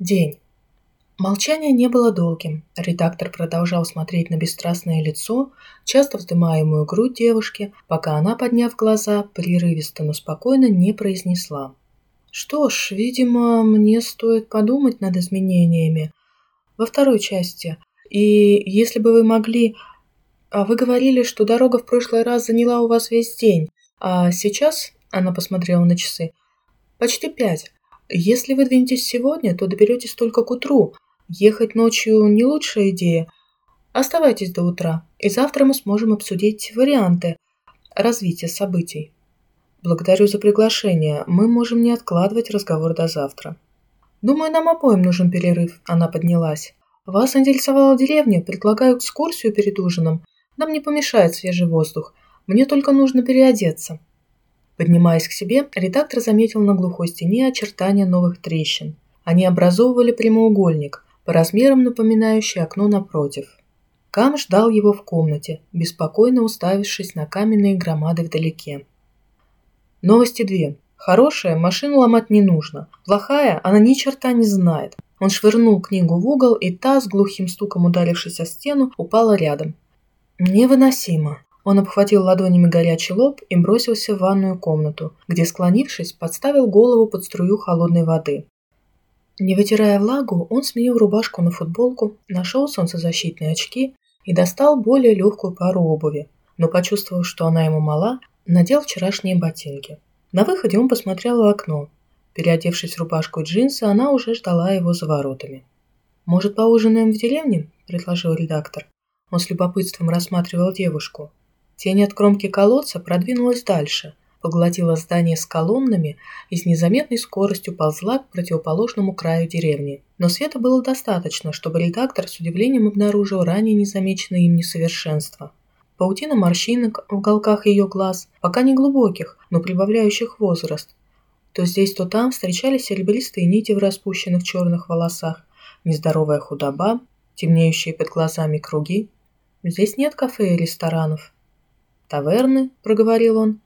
День. Молчание не было долгим. Редактор продолжал смотреть на бесстрастное лицо, часто вздымаемую грудь девушки, пока она, подняв глаза, прерывисто, но спокойно не произнесла. «Что ж, видимо, мне стоит подумать над изменениями во второй части. И если бы вы могли... А вы говорили, что дорога в прошлый раз заняла у вас весь день, а сейчас, она посмотрела на часы, почти пять. Если вы двинетесь сегодня, то доберетесь только к утру, Ехать ночью не лучшая идея. Оставайтесь до утра, и завтра мы сможем обсудить варианты развития событий. Благодарю за приглашение. Мы можем не откладывать разговор до завтра. Думаю, нам обоим нужен перерыв. Она поднялась. Вас интересовала деревня. Предлагаю экскурсию перед ужином. Нам не помешает свежий воздух. Мне только нужно переодеться. Поднимаясь к себе, редактор заметил на глухой стене очертания новых трещин. Они образовывали прямоугольник, по размерам напоминающее окно напротив. Кам ждал его в комнате, беспокойно уставившись на каменные громады вдалеке. Новости две. Хорошая, машину ломать не нужно. Плохая, она ни черта не знает. Он швырнул книгу в угол, и та, с глухим стуком ударившись о стену, упала рядом. Невыносимо. Он обхватил ладонями горячий лоб и бросился в ванную комнату, где, склонившись, подставил голову под струю холодной воды. Не вытирая влагу, он сменил рубашку на футболку, нашел солнцезащитные очки и достал более легкую пару обуви, но, почувствовав, что она ему мала, надел вчерашние ботинки. На выходе он посмотрел в окно. Переодевшись в рубашку и джинсы, она уже ждала его за воротами. «Может, поужинаем в деревне?» – предложил редактор. Он с любопытством рассматривал девушку. Тень от кромки колодца продвинулась дальше, поглотила здание с колоннами и с незаметной скоростью ползла к противоположному краю деревни. Но света было достаточно, чтобы редактор с удивлением обнаружил ранее незамеченное им несовершенство. Паутина морщинок в уголках ее глаз, пока не глубоких, но прибавляющих возраст. То здесь, то там встречались серебристые нити в распущенных черных волосах, нездоровая худоба, темнеющие под глазами круги. Здесь нет кафе и ресторанов. «Таверны», — проговорил он,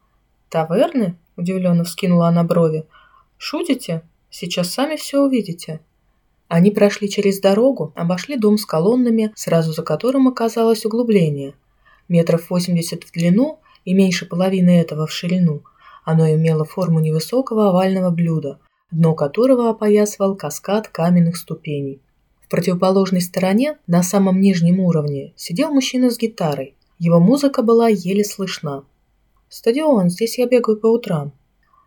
«Таверны?» – удивленно вскинула она брови. «Шутите? Сейчас сами все увидите». Они прошли через дорогу, обошли дом с колоннами, сразу за которым оказалось углубление. Метров восемьдесят в длину и меньше половины этого в ширину. Оно имело форму невысокого овального блюда, дно которого опоясывал каскад каменных ступеней. В противоположной стороне, на самом нижнем уровне, сидел мужчина с гитарой. Его музыка была еле слышна. Стадион, здесь я бегаю по утрам.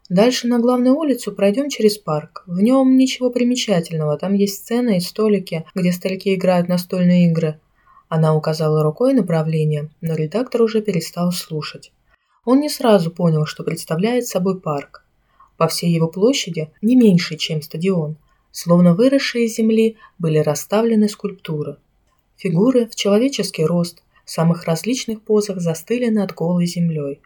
Дальше на главную улицу пройдем через парк. В нем ничего примечательного, там есть сцены и столики, где старики играют настольные игры. Она указала рукой направление, но редактор уже перестал слушать. Он не сразу понял, что представляет собой парк. По всей его площади, не меньше, чем стадион, словно выросшие из земли, были расставлены скульптуры. Фигуры в человеческий рост, в самых различных позах застыли над голой землей.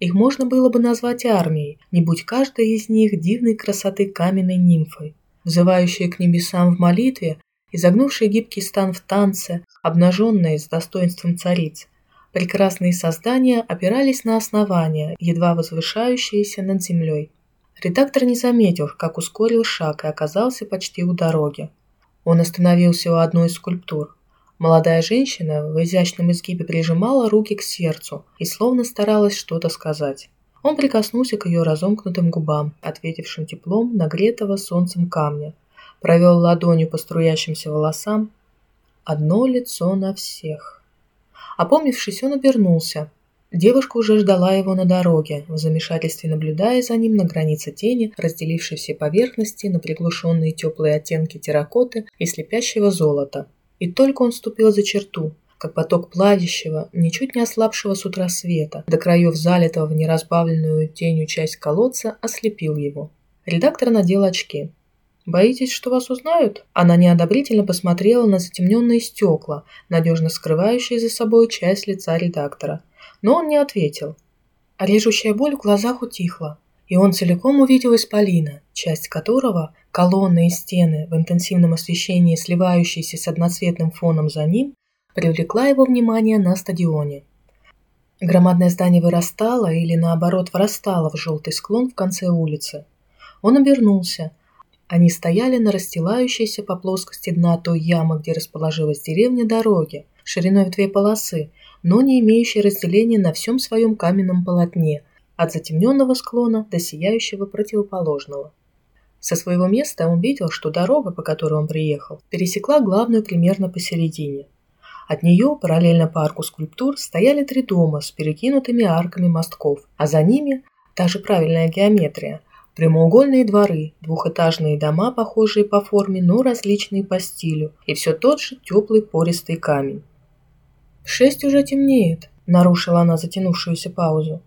Их можно было бы назвать армией, не будь каждая из них дивной красоты каменной нимфой, взывающая к небесам в молитве, изогнувшая гибкий стан в танце, обнаженная с достоинством цариц. Прекрасные создания опирались на основания, едва возвышающиеся над землей. Редактор не заметил, как ускорил шаг и оказался почти у дороги. Он остановился у одной из скульптур. Молодая женщина в изящном изгибе прижимала руки к сердцу и словно старалась что-то сказать. Он прикоснулся к ее разомкнутым губам, ответившим теплом нагретого солнцем камня, провел ладонью по струящимся волосам. Одно лицо на всех. Опомнившись, он обернулся. Девушка уже ждала его на дороге, в замешательстве наблюдая за ним на границе тени, разделившей все поверхности на приглушенные теплые оттенки терракоты и слепящего золота. И только он ступил за черту, как поток плавящего, ничуть не ослабшего с утра света, до краев залитого в неразбавленную тенью часть колодца, ослепил его. Редактор надел очки. «Боитесь, что вас узнают?» Она неодобрительно посмотрела на затемненные стекла, надежно скрывающие за собой часть лица редактора. Но он не ответил. Режущая боль в глазах утихла, и он целиком увидел исполина, часть которого, колонны и стены в интенсивном освещении, сливающиеся с одноцветным фоном за ним, привлекла его внимание на стадионе. Громадное здание вырастало или, наоборот, врастало в желтый склон в конце улицы. Он обернулся. Они стояли на расстилающейся по плоскости дна той ямы, где расположилась деревня, дороги, шириной в две полосы, но не имеющей разделения на всем своем каменном полотне, от затемненного склона до сияющего противоположного. Со своего места он видел, что дорога, по которой он приехал, пересекла главную примерно посередине. От нее, параллельно парку скульптур, стояли три дома с перекинутыми арками мостков, а за ними, та же правильная геометрия, Прямоугольные дворы, двухэтажные дома, похожие по форме, но различные по стилю, и все тот же теплый пористый камень. «Шесть уже темнеет», — нарушила она затянувшуюся паузу.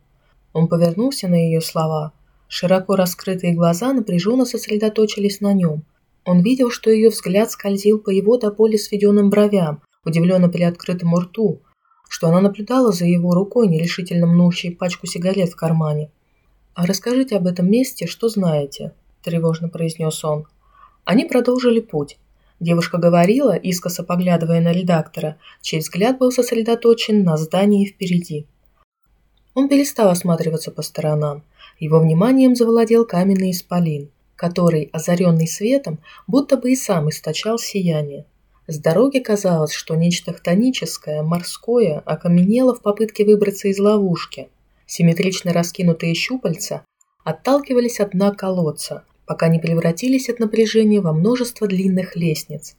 Он повернулся на ее слова. Широко раскрытые глаза напряженно сосредоточились на нем. Он видел, что ее взгляд скользил по его до боли сведенным бровям, удивленно приоткрытому рту, что она наблюдала за его рукой, нерешительно мнущей пачку сигарет в кармане. «А расскажите об этом месте, что знаете», – тревожно произнес он. Они продолжили путь. Девушка говорила, искоса поглядывая на редактора, чей взгляд был сосредоточен на здании впереди. Он перестал осматриваться по сторонам. Его вниманием завладел каменный исполин, который, озаренный светом, будто бы и сам источал сияние. С дороги казалось, что нечто хтоническое, морское, окаменело в попытке выбраться из ловушки – Симметрично раскинутые щупальца отталкивались от дна колодца, пока не превратились от напряжения во множество длинных лестниц.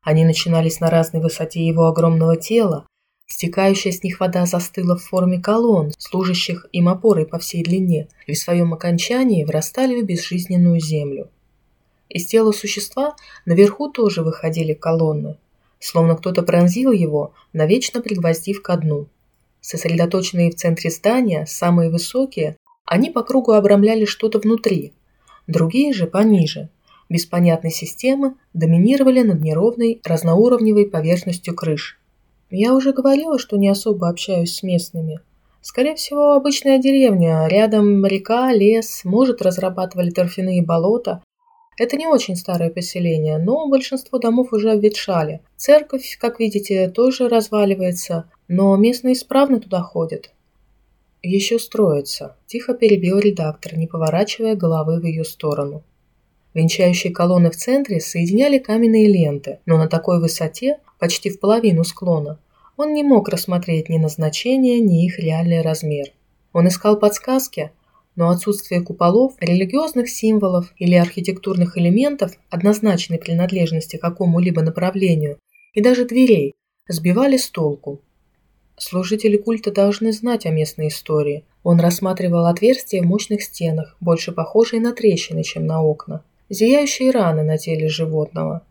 Они начинались на разной высоте его огромного тела, стекающая с них вода застыла в форме колонн, служащих им опорой по всей длине, и в своем окончании врастали в безжизненную землю. Из тела существа наверху тоже выходили колонны, словно кто-то пронзил его, навечно пригвоздив ко дну. Сосредоточенные в центре здания, самые высокие, они по кругу обрамляли что-то внутри. Другие же пониже, без понятной системы, доминировали над неровной, разноуровневой поверхностью крыш. Я уже говорила, что не особо общаюсь с местными. Скорее всего, обычная деревня, рядом река, лес, может, разрабатывали торфяные болота, это не очень старое поселение, но большинство домов уже обветшали. Церковь, как видите, тоже разваливается, но местные исправно туда ходят. Еще строится, тихо перебил редактор, не поворачивая головы в ее сторону. Венчающие колонны в центре соединяли каменные ленты, но на такой высоте, почти в половину склона, он не мог рассмотреть ни назначение, ни их реальный размер. Он искал подсказки, но отсутствие куполов, религиозных символов или архитектурных элементов однозначной принадлежности какому-либо направлению и даже дверей сбивали с толку. Служители культа должны знать о местной истории. Он рассматривал отверстия в мощных стенах, больше похожие на трещины, чем на окна. Зияющие раны на теле животного.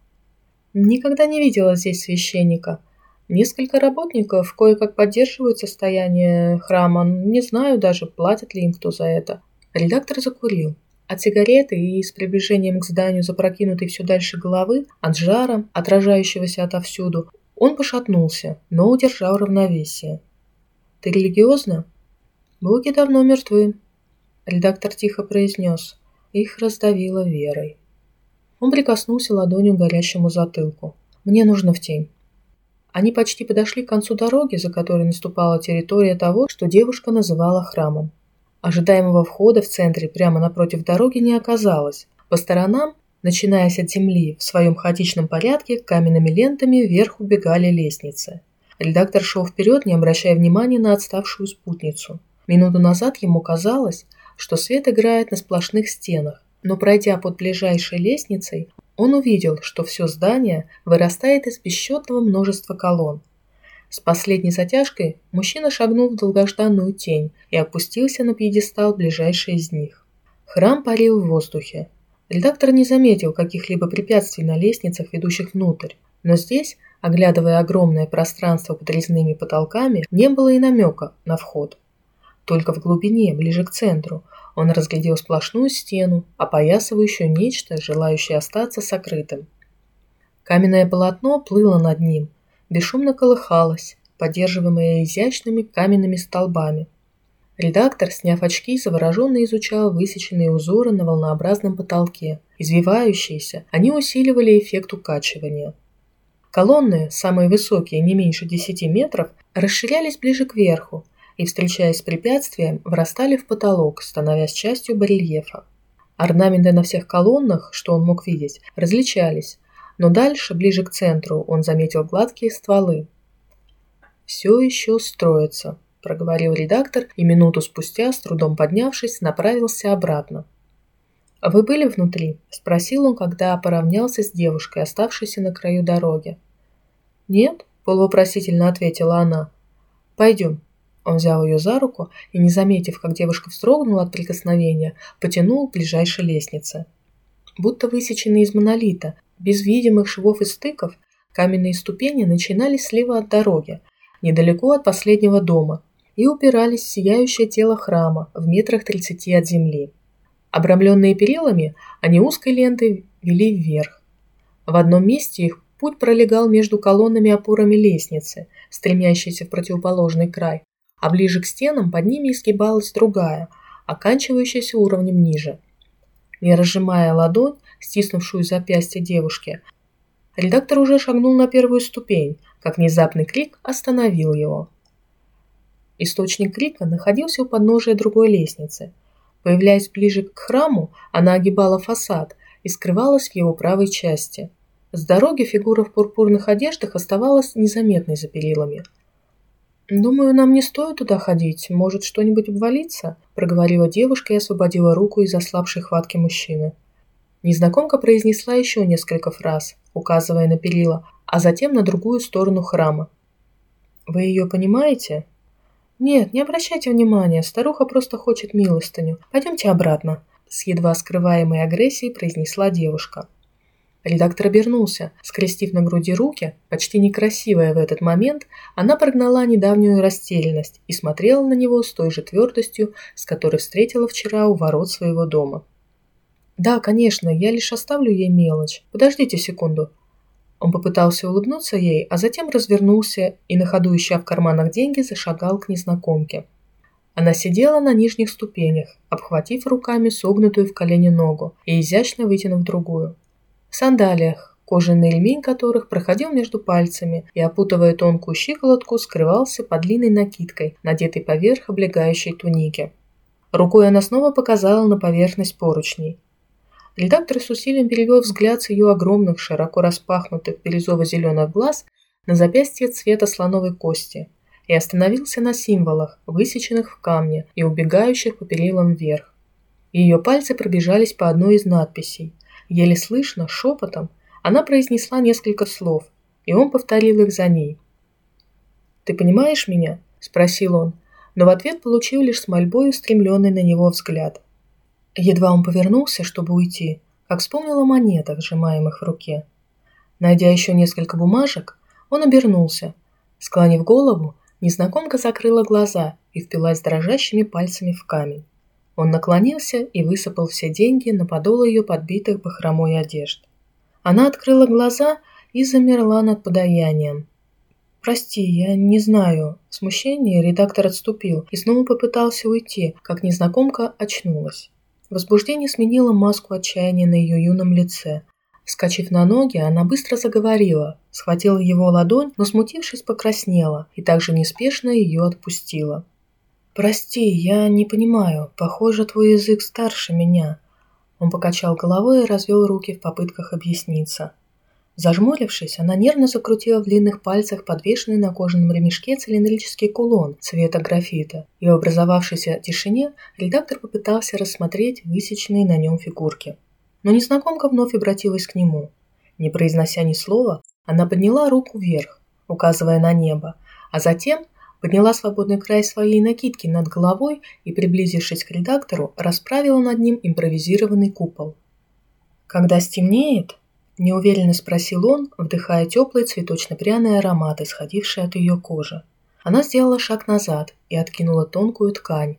Никогда не видела здесь священника. Несколько работников кое-как поддерживают состояние храма, не знаю даже, платят ли им кто за это. Редактор закурил. От сигареты и с приближением к зданию запрокинутой все дальше головы, от жара, отражающегося отовсюду, он пошатнулся, но удержал равновесие. «Ты религиозна?» «Боги давно мертвы», — редактор тихо произнес. Их раздавило верой. Он прикоснулся ладонью к горящему затылку. «Мне нужно в тень». Они почти подошли к концу дороги, за которой наступала территория того, что девушка называла храмом. Ожидаемого входа в центре прямо напротив дороги не оказалось. По сторонам, начинаясь от земли, в своем хаотичном порядке каменными лентами вверх убегали лестницы. Редактор шел вперед, не обращая внимания на отставшую спутницу. Минуту назад ему казалось, что свет играет на сплошных стенах, но пройдя под ближайшей лестницей, он увидел, что все здание вырастает из бесчетного множества колонн. С последней затяжкой мужчина шагнул в долгожданную тень и опустился на пьедестал ближайший из них. Храм парил в воздухе. Редактор не заметил каких-либо препятствий на лестницах, ведущих внутрь, но здесь, оглядывая огромное пространство под резными потолками, не было и намека на вход. Только в глубине, ближе к центру, он разглядел сплошную стену, опоясывающую нечто, желающее остаться сокрытым. Каменное полотно плыло над ним, бесшумно колыхалось, поддерживаемое изящными каменными столбами. Редактор, сняв очки, завороженно изучал высеченные узоры на волнообразном потолке. Извивающиеся, они усиливали эффект укачивания. Колонны, самые высокие, не меньше 10 метров, расширялись ближе к верху, и, встречаясь с препятствием, врастали в потолок, становясь частью барельефа. Орнаменты на всех колоннах, что он мог видеть, различались, но дальше, ближе к центру, он заметил гладкие стволы. «Все еще строится», – проговорил редактор и минуту спустя, с трудом поднявшись, направился обратно. «Вы были внутри?» – спросил он, когда поравнялся с девушкой, оставшейся на краю дороги. «Нет», – полувопросительно ответила она. «Пойдем». Он взял ее за руку и, не заметив, как девушка вздрогнула от прикосновения, потянул к ближайшей лестнице. Будто высеченные из монолита, без видимых швов и стыков, каменные ступени начинались слева от дороги, недалеко от последнего дома, и упирались в сияющее тело храма в метрах тридцати от земли. Обрамленные перилами, они узкой лентой вели вверх. В одном месте их путь пролегал между колоннами опорами лестницы, стремящейся в противоположный край, а ближе к стенам под ними изгибалась другая, оканчивающаяся уровнем ниже. Не разжимая ладонь, стиснувшую запястье девушки, редактор уже шагнул на первую ступень, как внезапный крик остановил его. Источник крика находился у подножия другой лестницы – Появляясь ближе к храму, она огибала фасад и скрывалась в его правой части. С дороги фигура в пурпурных одеждах оставалась незаметной за перилами. «Думаю, нам не стоит туда ходить. Может, что-нибудь обвалиться?» – проговорила девушка и освободила руку из ослабшей хватки мужчины. Незнакомка произнесла еще несколько фраз, указывая на перила, а затем на другую сторону храма. «Вы ее понимаете?» «Нет, не обращайте внимания, старуха просто хочет милостыню. Пойдемте обратно», – с едва скрываемой агрессией произнесла девушка. Редактор обернулся, скрестив на груди руки, почти некрасивая в этот момент, она прогнала недавнюю растерянность и смотрела на него с той же твердостью, с которой встретила вчера у ворот своего дома. «Да, конечно, я лишь оставлю ей мелочь. Подождите секунду», он попытался улыбнуться ей, а затем развернулся и, на ходу ища в карманах деньги, зашагал к незнакомке. Она сидела на нижних ступенях, обхватив руками согнутую в колени ногу и изящно вытянув другую. В сандалиях, кожаный ремень которых проходил между пальцами и, опутывая тонкую щиколотку, скрывался под длинной накидкой, надетой поверх облегающей туники. Рукой она снова показала на поверхность поручней. Редактор с усилием перевел взгляд с ее огромных, широко распахнутых бирюзово-зеленых глаз на запястье цвета слоновой кости и остановился на символах, высеченных в камне и убегающих по перилам вверх. Ее пальцы пробежались по одной из надписей. Еле слышно, шепотом, она произнесла несколько слов, и он повторил их за ней. «Ты понимаешь меня?» – спросил он, но в ответ получил лишь с мольбой устремленный на него взгляд. Едва он повернулся, чтобы уйти, как вспомнил о монетах, сжимаемых в руке. Найдя еще несколько бумажек, он обернулся. Склонив голову, незнакомка закрыла глаза и впилась дрожащими пальцами в камень. Он наклонился и высыпал все деньги на подол ее подбитых бахромой одежд. Она открыла глаза и замерла над подаянием. «Прости, я не знаю». В смущении редактор отступил и снова попытался уйти, как незнакомка очнулась. Возбуждение сменило маску отчаяния на ее юном лице. Вскочив на ноги, она быстро заговорила, схватила его ладонь, но, смутившись, покраснела и также неспешно ее отпустила. «Прости, я не понимаю. Похоже, твой язык старше меня». Он покачал головой и развел руки в попытках объясниться. Зажмурившись, она нервно закрутила в длинных пальцах подвешенный на кожаном ремешке цилиндрический кулон цвета графита, и в образовавшейся тишине редактор попытался рассмотреть высеченные на нем фигурки. Но незнакомка вновь обратилась к нему. Не произнося ни слова, она подняла руку вверх, указывая на небо, а затем подняла свободный край своей накидки над головой и, приблизившись к редактору, расправила над ним импровизированный купол. Когда стемнеет, Неуверенно спросил он, вдыхая теплый цветочно-пряный аромат, исходивший от ее кожи. Она сделала шаг назад и откинула тонкую ткань.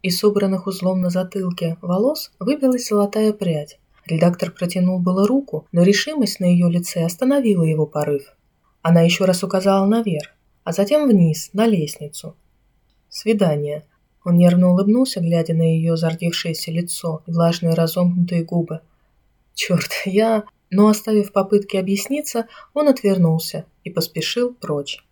Из собранных узлом на затылке волос выбилась золотая прядь. Редактор протянул было руку, но решимость на ее лице остановила его порыв. Она еще раз указала наверх, а затем вниз, на лестницу. Свидание. Он нервно улыбнулся, глядя на ее зардевшееся лицо и влажные разомкнутые губы. «Черт, я...» но, оставив попытки объясниться, он отвернулся и поспешил прочь.